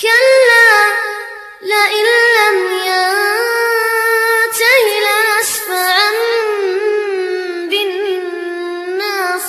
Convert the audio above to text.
كلا لئن لم ينته لنسفعا بالناصية.